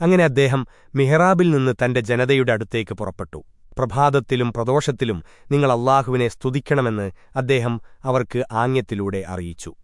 അങ്ങനെ അദ്ദേഹം മിഹ്റാബിൽ നിന്ന് തന്റെ ജനതയുടെ അടുത്തേക്ക് പുറപ്പെട്ടു. പ്രഭാതത്തിലും പ്രദോഷത്തിലും നിങ്ങൾ അള്ളാഹുവിനെ സ്തുതിക്കണമെന്ന് അദ്ദേഹം അവർക്ക് ആംഗ്യത്തിലൂടെ അറിയിച്ചു.